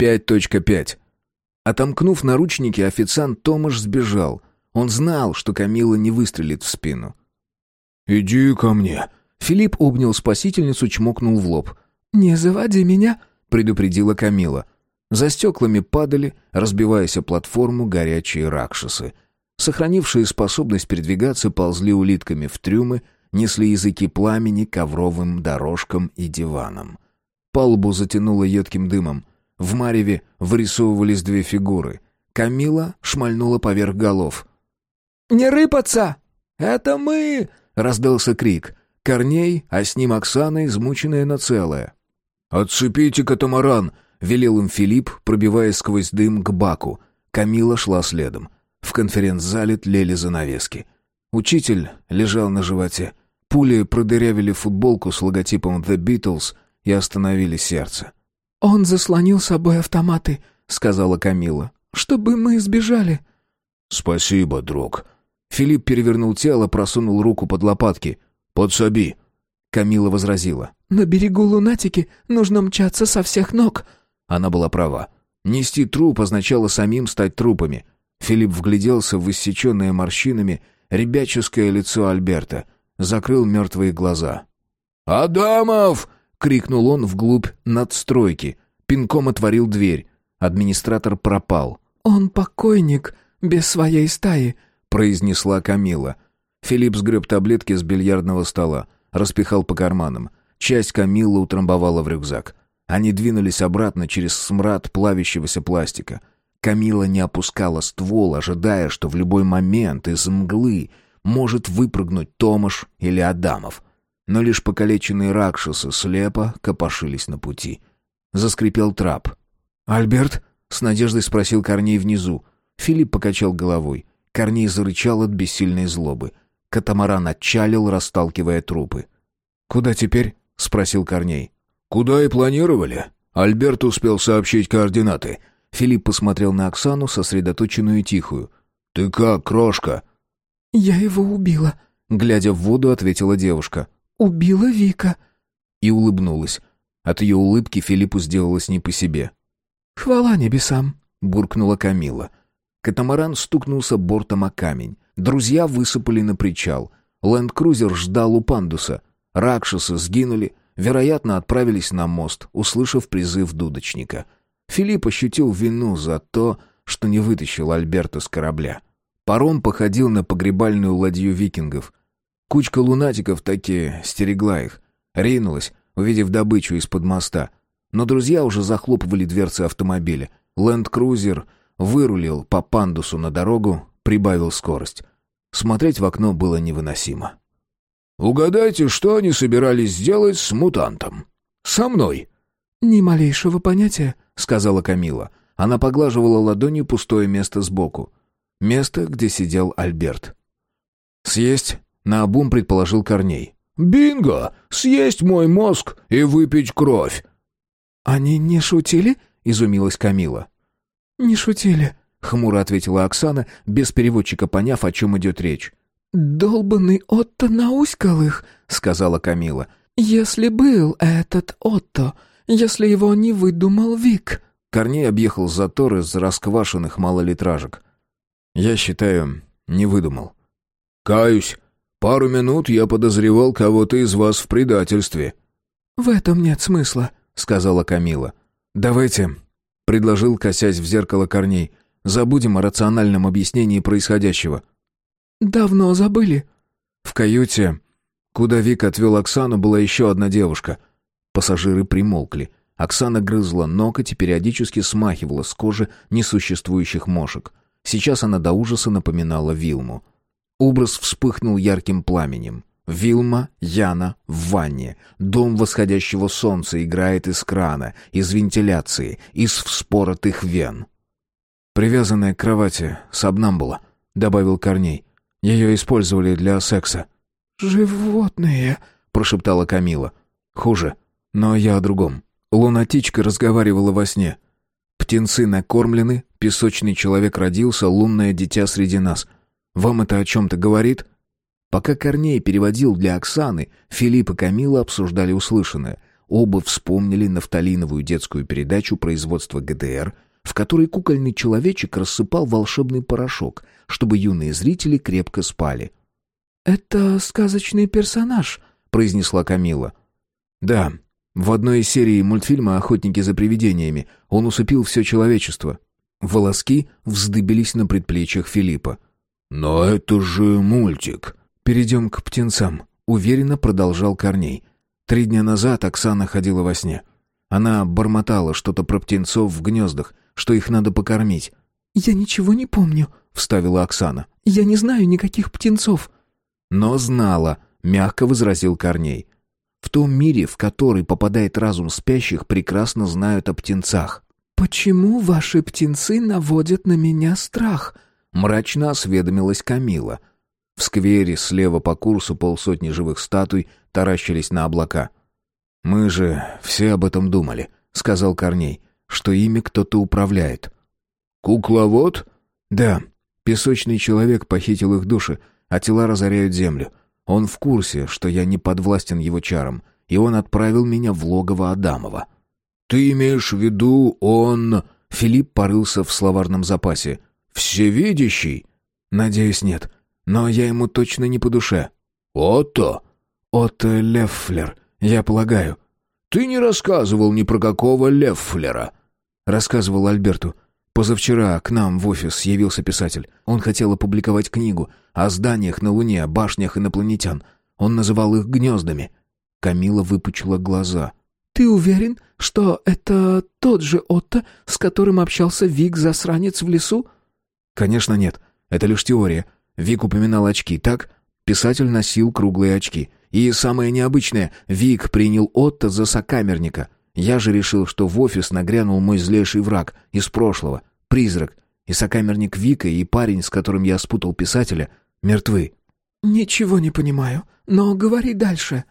5.5. Отомкнув наручники, официант Томаш сбежал. Он знал, что Камила не выстрелит в спину. «Иди ко мне». Филипп обнял спасительницу, чмокнул в лоб. «Не заводи меня», — предупредила Камила. За стеклами падали, разбиваясь о платформу, горячие ракшасы. Сохранившие способность передвигаться ползли улитками в трюмы, несли языки пламени ковровым дорожкам и диванам. Палубу затянуло едким дымом. В мареве вырисовывались две фигуры. Камила шмальнула поверх голов. «Не рыпаться! Это мы!» — раздался крик. Корней, а с ним Оксана, измученная на целое. «Отцепите катамаран!» — велел им Филипп, пробиваясь сквозь дым к баку. Камила шла следом. В конференц-зале тлели занавески. Учитель лежал на животе. Пули продырявили футболку с логотипом «The Beatles» и остановили сердце. «Он заслонил собой автоматы», — сказала Камила. «Чтобы мы сбежали». «Спасибо, друг». Филипп перевернул тело, просунул руку под лопатки. «Подсоби». Камила возразила. «На берегу лунатики нужно мчаться со всех ног». Она была права. Нести труп означало самим стать трупами. Филипп вгляделся в иссеченное морщинами ребяческое лицо Альберта, закрыл мертвые глаза. «Адамов!» — крикнул он вглубь надстройки. Пинком отворил дверь. Администратор пропал. «Он покойник, без своей стаи», — произнесла Камила. Филипп сгреб таблетки с бильярдного стола, распихал по карманам. Часть Камилы утрамбовала в рюкзак. Они двинулись обратно через смрад плавящегося пластика. Камила не опускала ствол, ожидая, что в любой момент из мглы может выпрыгнуть Томаш или Адамов. Но лишь покалеченные ракшасы слепо копошились на пути. Заскрипел трап. «Альберт?» — с надеждой спросил Корней внизу. Филипп покачал головой. Корней зарычал от бессильной злобы. Катамаран отчалил, расталкивая трупы. «Куда теперь?» — спросил Корней. «Куда и планировали?» Альберт успел сообщить координаты. Филипп посмотрел на Оксану, сосредоточенную и тихую. «Ты как, крошка?» «Я его убила», — глядя в воду, ответила девушка. «Убила Вика». И улыбнулась. От ее улыбки Филиппу сделалось не по себе. «Хвала небесам», — буркнула Камила. Катамаран стукнулся бортом о камень. Друзья высыпали на причал. Ленд-крузер ждал у пандуса. Ракшасы сгинули, вероятно, отправились на мост, услышав призыв дудочника. Филипп ощутил вину за то, что не вытащил Альберта с корабля. Паром походил на погребальную ладью викингов. Кучка лунатиков таки стерегла их. Ринулась, увидев добычу из-под моста. Но друзья уже захлопывали дверцы автомобиля. Ленд-крузер вырулил по пандусу на дорогу, прибавил скорость. Смотреть в окно было невыносимо. «Угадайте, что они собирались сделать с мутантом? Со мной?» «Ни малейшего понятия», — сказала Камила. Она поглаживала ладонью пустое место сбоку. Место, где сидел Альберт. «Съесть?» — наобум предположил Корней. «Бинго! Съесть мой мозг и выпить кровь!» «Они не шутили?» — изумилась Камила. «Не шутили», — хмуро ответила Оксана, без переводчика поняв, о чем идет речь. «Долбанный Отто науськал их», — сказала Камила. «Если был этот Отто, если его не выдумал Вик». Корней объехал затор из расквашенных малолитражек. «Я считаю, не выдумал». «Каюсь. Пару минут я подозревал кого-то из вас в предательстве». «В этом нет смысла», — сказала Камила. «Давайте», — предложил, косясь в зеркало Корней, — «забудем о рациональном объяснении происходящего». «Давно забыли». В каюте, куда Вик отвел Оксану, была еще одна девушка. Пассажиры примолкли. Оксана грызла ноготь и периодически смахивала с кожи несуществующих мошек. Сейчас она до ужаса напоминала Вилму. Образ вспыхнул ярким пламенем. Вилма, Яна, в ванне. Дом восходящего солнца играет из крана, из вентиляции, из вспоротых вен. «Привязанная к кровати, сабнамбула», — добавил Корней. Ее использовали для секса». «Животные», — прошептала Камила. «Хуже. Но я о другом. Лунатичка разговаривала во сне. Птенцы накормлены, песочный человек родился, лунное дитя среди нас. Вам это о чем-то говорит?» Пока Корней переводил для Оксаны, Филипп и Камила обсуждали услышанное. Оба вспомнили нафталиновую детскую передачу производства ГДР, в которой кукольный человечек рассыпал волшебный порошок, чтобы юные зрители крепко спали. «Это сказочный персонаж», — произнесла Камила. «Да, в одной из серий мультфильма «Охотники за привидениями» он усыпил все человечество». Волоски вздыбились на предплечьях Филиппа. «Но это же мультик». «Перейдем к птенцам», — уверенно продолжал Корней. Три дня назад Оксана ходила во сне. Она бормотала что-то про птенцов в гнездах, что их надо покормить. «Я ничего не помню», — вставила Оксана. «Я не знаю никаких птенцов». «Но знала», — мягко возразил Корней. «В том мире, в который попадает разум спящих, прекрасно знают о птенцах». «Почему ваши птенцы наводят на меня страх?» — мрачно осведомилась Камила. В сквере слева по курсу полсотни живых статуй таращились на облака. «Мы же все об этом думали», — сказал Корней, — «что ими кто-то управляет». «Кукловод?» «Да. Песочный человек похитил их души, а тела разоряют землю. Он в курсе, что я не подвластен его чарам, и он отправил меня в логово Адамова». «Ты имеешь в виду, он...» Филипп порылся в словарном запасе. «Всевидящий?» «Надеюсь, нет. Но я ему точно не по душе. Отто? Отто Леффлер, я полагаю. Ты не рассказывал ни про какого Леффлера. Рассказывал Альберту. Позавчера к нам в офис явился писатель. Он хотел опубликовать книгу о зданиях на Луне, башнях инопланетян. Он называл их гнездами. Камила выпучила глаза. «Ты уверен, что это тот же Отто, с которым общался Вик-засранец в лесу?» «Конечно нет. Это лишь теория. Вик упоминал очки, так? Писатель носил круглые очки. И самое необычное, Вик принял Отто за сокамерника. Я же решил, что в офис нагрянул мой злейший враг из прошлого, призрак. И сокамерник Вика, и парень, с которым я спутал писателя, мертвы. «Ничего не понимаю, но говори дальше».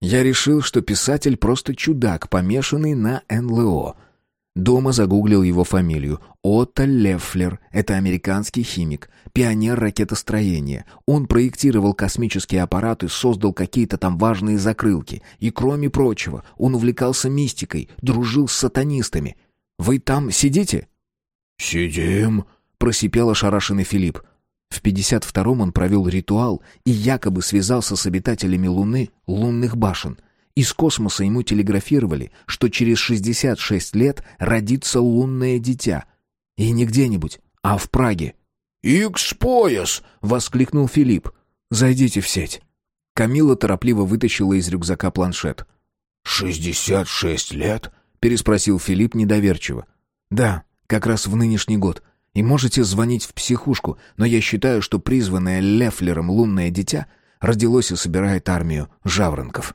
Я решил, что писатель просто чудак, помешанный на НЛО. Дома загуглил его фамилию. Отто Леффлер. Это американский химик, пионер ракетостроения. Он проектировал космические аппараты, создал какие-то там важные закрылки. И, кроме прочего, он увлекался мистикой, дружил с сатанистами. Вы там сидите? «Сидим», — просипел ошарашенный Филипп. В 52-м он провел ритуал и якобы связался с обитателями Луны, лунных башен — из космоса ему телеграфировали, что через 66 лет родится лунное дитя. И не где-нибудь, а в Праге. «Икс-пояс!» — воскликнул Филипп. «Зайдите в сеть». Камила торопливо вытащила из рюкзака планшет. «Шестьдесят шесть лет?» — переспросил Филипп недоверчиво. «Да, как раз в нынешний год. И можете звонить в психушку, но я считаю, что призванное Лефлером лунное дитя родилось и собирает армию жаворонков».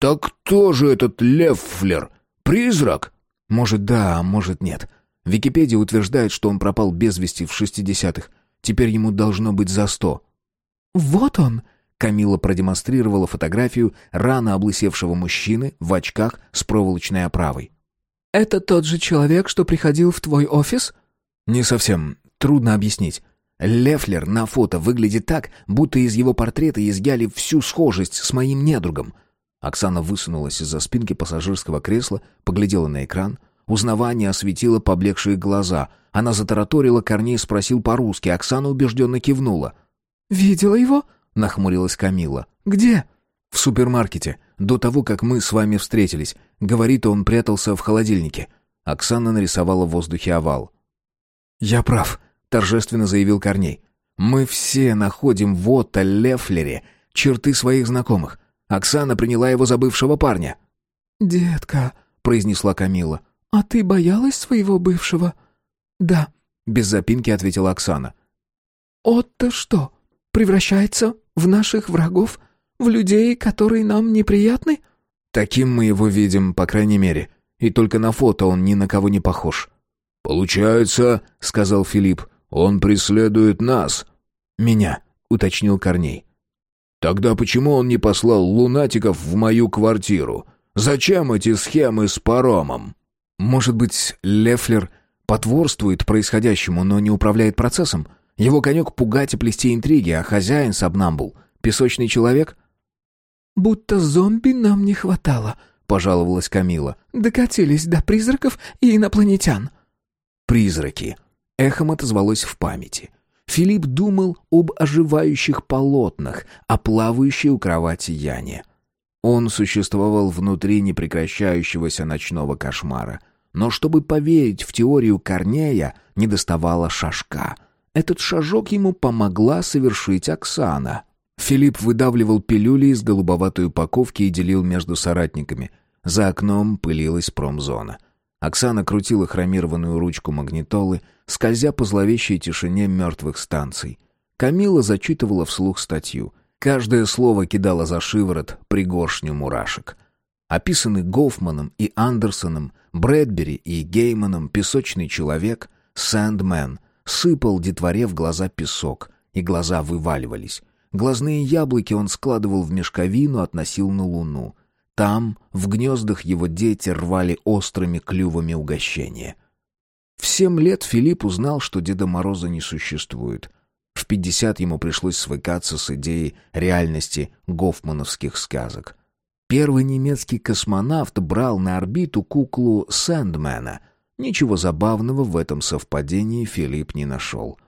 «Так кто же этот Леффлер? Призрак?» «Может, да, а может, нет. Википедия утверждает, что он пропал без вести в шестидесятых. Теперь ему должно быть за сто». «Вот он!» Камила продемонстрировала фотографию рано облысевшего мужчины в очках с проволочной оправой. «Это тот же человек, что приходил в твой офис?» «Не совсем. Трудно объяснить. Лефлер на фото выглядит так, будто из его портрета изъяли всю схожесть с моим недругом. Оксана высунулась из-за спинки пассажирского кресла, поглядела на экран. Узнавание осветило поблекшие глаза. Она затараторила, Корней спросил по-русски. Оксана убежденно кивнула. «Видела его?» — нахмурилась Камила. «Где?» «В супермаркете. До того, как мы с вами встретились. Говорит, он прятался в холодильнике». Оксана нарисовала в воздухе овал. «Я прав», — торжественно заявил Корней. «Мы все находим в Отто Лефлере черты своих знакомых. Оксана приняла его за бывшего парня. «Детка», — произнесла Камила, — «а ты боялась своего бывшего?» «Да», — без запинки ответила Оксана. «Отто что, превращается в наших врагов? В людей, которые нам неприятны?» «Таким мы его видим, по крайней мере. И только на фото он ни на кого не похож». «Получается», — сказал Филипп, — «он преследует нас». «Меня», — уточнил Корней. Тогда почему он не послал лунатиков в мою квартиру? Зачем эти схемы с паромом? Может быть, Лефлер потворствует происходящему, но не управляет процессом? Его конек пугать и плести интриги, а хозяин Сабнамбул — песочный человек? «Будто зомби нам не хватало», — пожаловалась Камила. «Докатились до призраков и инопланетян». «Призраки». Эхом отозвалось в памяти. Филипп думал об оживающих полотнах, о плавающей у кровати Яне. Он существовал внутри непрекращающегося ночного кошмара. Но чтобы поверить в теорию Корнея, недоставало шажка. Этот шажок ему помогла совершить Оксана. Филипп выдавливал пилюли из голубоватой упаковки и делил между соратниками. За окном пылилась промзона. Оксана крутила хромированную ручку магнитолы, скользя по зловещей тишине мертвых станций. Камила зачитывала вслух статью. Каждое слово кидало за шиворот пригоршню мурашек. Описанный Гофманом и Андерсоном, Брэдбери и Гейманом «Песочный человек», «Сэндмен» сыпал детворе в глаза песок, и глаза вываливались. Глазные яблоки он складывал в мешковину, относил на луну. Там, в гнездах его дети рвали острыми клювами угощения. В семь лет Филипп узнал, что Деда Мороза не существует — в 50 ему пришлось свыкаться с идеей реальности гофмановских сказок. Первый немецкий космонавт брал на орбиту куклу Сэндмена. Ничего забавного в этом совпадении Филипп не нашел.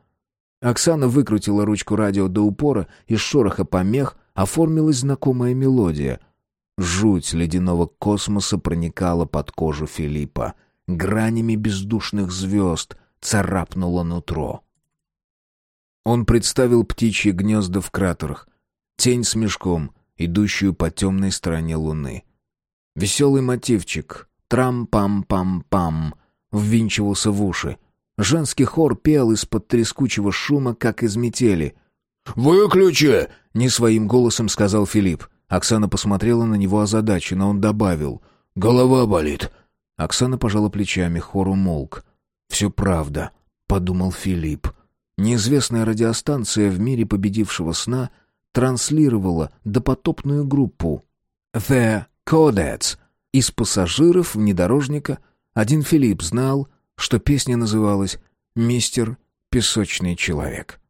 Оксана выкрутила ручку радио до упора, из шороха помех оформилась знакомая мелодия. Жуть ледяного космоса проникала под кожу Филиппа. Гранями бездушных звезд царапнуло нутро. Он представил птичьи гнезда в кратерах, тень с мешком, идущую по темной стороне луны. Веселый мотивчик «Трам-пам-пам-пам» ввинчивался в уши. Женский хор пел из-под трескучего шума, как из метели. «Выключи!» — не своим голосом сказал Филипп. Оксана посмотрела на него озадаченно, он добавил. «Голова болит». Оксана пожала плечами, хор умолк. «Все правда», — подумал Филипп. Неизвестная радиостанция в мире победившего сна транслировала допотопную группу «The Codettes». Из пассажиров внедорожника один Филипп знал, что песня называлась «Мистер Песочный человек».